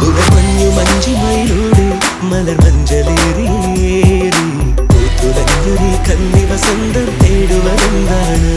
പുലമഞ്ഞു മഞ്ചിമയിലൂടെ മലർ മഞ്ചലേറിയേറി കന്നി വസന്തം തേടുവതെന്താണ്?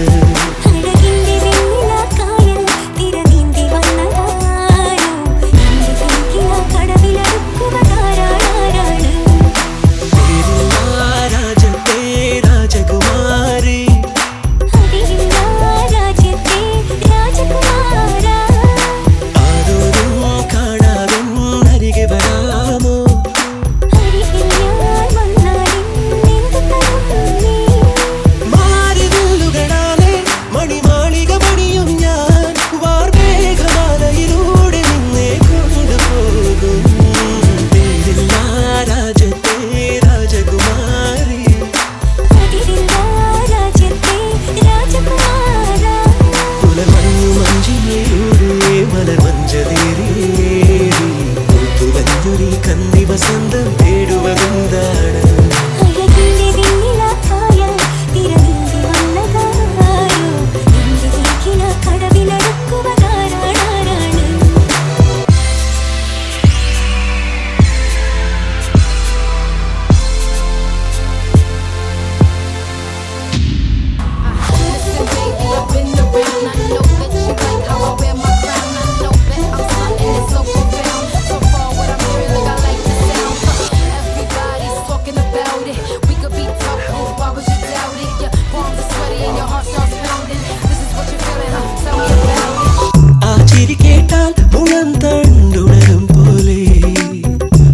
താളം തണ്ടുടരും പോലെ.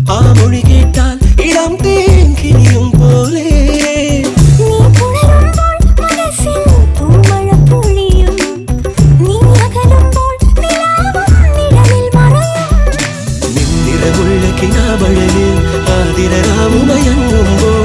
ആ മൊഴി കേട്ടാൽ ഇടം തേങ്കിനിയും പോലെ. ആതിരരാവുമയങ്ങുമ്പോൾ